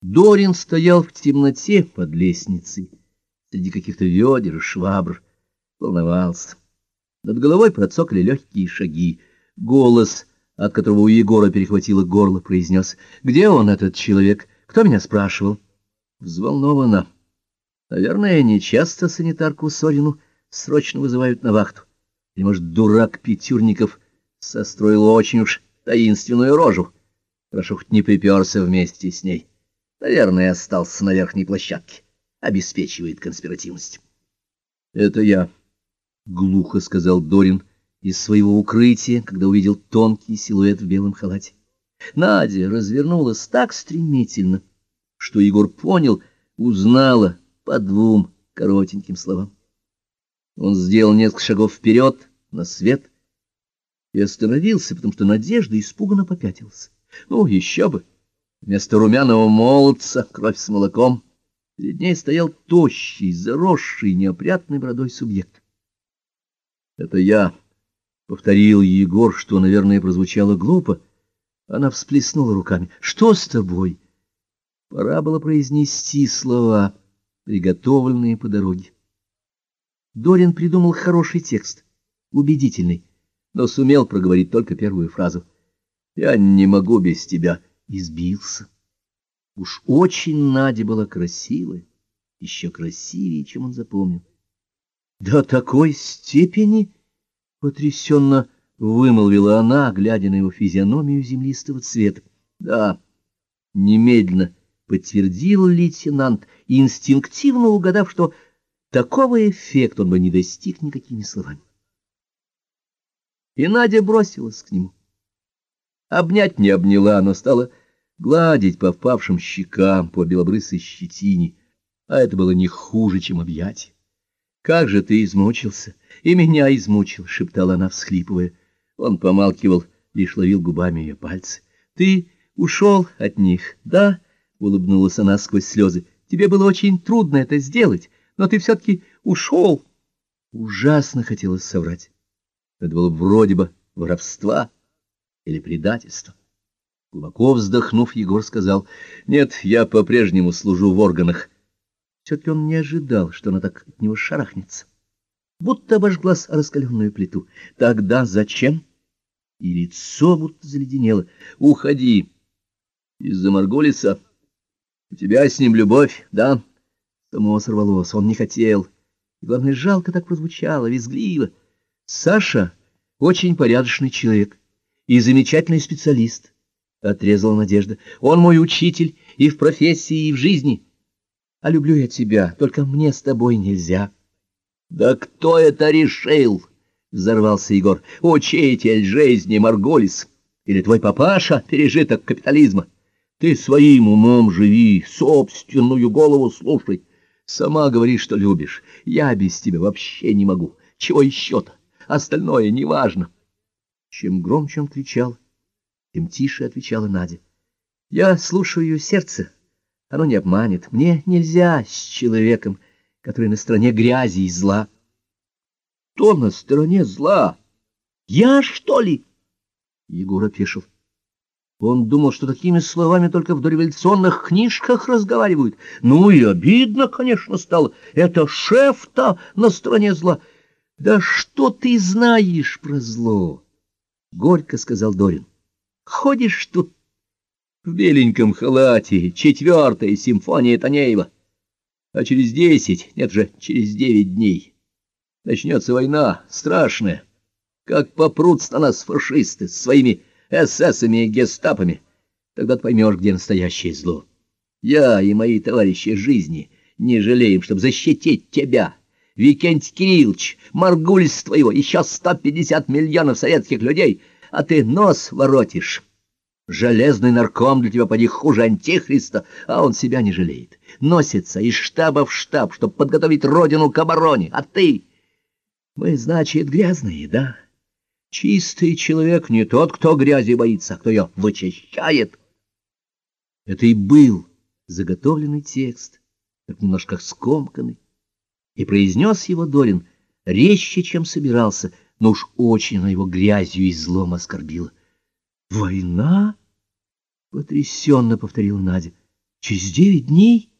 Дорин стоял в темноте под лестницей, среди каких-то ведер и швабр, волновался. Над головой процокали легкие шаги. Голос, от которого у Егора перехватило горло, произнес. «Где он, этот человек? Кто меня спрашивал?» Взволнована. Наверное, не часто санитарку Сорину срочно вызывают на вахту. Или, может, дурак Петюрников состроил очень уж таинственную рожу. Хорошо, хоть не приперся вместе с ней. Наверное, остался на верхней площадке. Обеспечивает конспиративность. — Это я, — глухо сказал Дорин из своего укрытия, когда увидел тонкий силуэт в белом халате. Надя развернулась так стремительно, что Егор понял, узнала по двум коротеньким словам. Он сделал несколько шагов вперед, на свет, и остановился, потому что Надежда испуганно попятилась. Ну, еще бы! Вместо румяного молодца, кровь с молоком, перед ней стоял тощий, заросший, неопрятной бородой субъект. «Это я», — повторил Егор, что, наверное, прозвучало глупо. Она всплеснула руками. «Что с тобой?» Пора было произнести слова, приготовленные по дороге. Дорин придумал хороший текст, убедительный, но сумел проговорить только первую фразу. «Я не могу без тебя» избился. Уж очень Надя была красивая, еще красивее, чем он запомнил. До такой степени потрясенно вымолвила она, глядя на его физиономию землистого цвета. Да, немедленно подтвердил лейтенант, инстинктивно угадав, что такого эффекта он бы не достиг никакими словами. И Надя бросилась к нему. Обнять не обняла, но стала гладить по впавшим щекам, по белобрысой щетине, а это было не хуже, чем объятие. «Как же ты измучился! И меня измучил!» — шептала она, всхлипывая. Он помалкивал, лишь ловил губами ее пальцы. «Ты ушел от них, да?» — улыбнулась она сквозь слезы. «Тебе было очень трудно это сделать, но ты все-таки ушел!» Ужасно хотелось соврать. Это было вроде бы воровства или предательства. Глубоко вздохнув, Егор сказал, «Нет, я по-прежнему служу в органах». Все-таки он не ожидал, что она так от него шарахнется. Будто обожглась раскаленную плиту. «Тогда зачем?» И лицо будто заледенело. «Уходи!» «Из-за Марголиса? У тебя с ним любовь, да?» Само сорвалось, он не хотел. И, главное, жалко так прозвучало, визгливо. «Саша очень порядочный человек и замечательный специалист». — отрезала Надежда. — Он мой учитель и в профессии, и в жизни. А люблю я тебя, только мне с тобой нельзя. — Да кто это решил? — взорвался Егор. — Учитель жизни Марголис. Или твой папаша, пережиток капитализма? Ты своим умом живи, собственную голову слушай. Сама говори, что любишь. Я без тебя вообще не могу. Чего еще-то? Остальное неважно. Чем громче он кричал, тем тише отвечала Надя. Я слушаю сердце. Оно не обманет. Мне нельзя с человеком, который на стороне грязи и зла. Кто на стороне зла? Я, что ли? Егор опешил. Он думал, что такими словами только в дореволюционных книжках разговаривают. Ну и обидно, конечно, стало. Это шеф-то на стороне зла. Да что ты знаешь про зло? Горько сказал Дорин. Ходишь тут в беленьком халате, четвертая симфония Танеева. А через десять, нет же, через девять дней начнется война страшная. Как попрутся на нас фашисты с своими эсэсами и гестапами, тогда ты поймешь, где настоящее зло. Я и мои товарищи жизни не жалеем, чтобы защитить тебя, Викентий Кириллович, Маргульс твоего, еще сто пятьдесят миллионов советских людей — а ты нос воротишь. Железный нарком для тебя поди хуже антихриста, а он себя не жалеет. Носится из штаба в штаб, чтобы подготовить родину к обороне, а ты... Мы, значит, грязные, да? Чистый человек не тот, кто грязи боится, а кто ее вычищает. Это и был заготовленный текст, как немножко скомканный, и произнес его Дорин резче, чем собирался — но уж очень она его грязью и злом оскорбила. «Война?» — потрясенно повторила Надя. Через девять дней?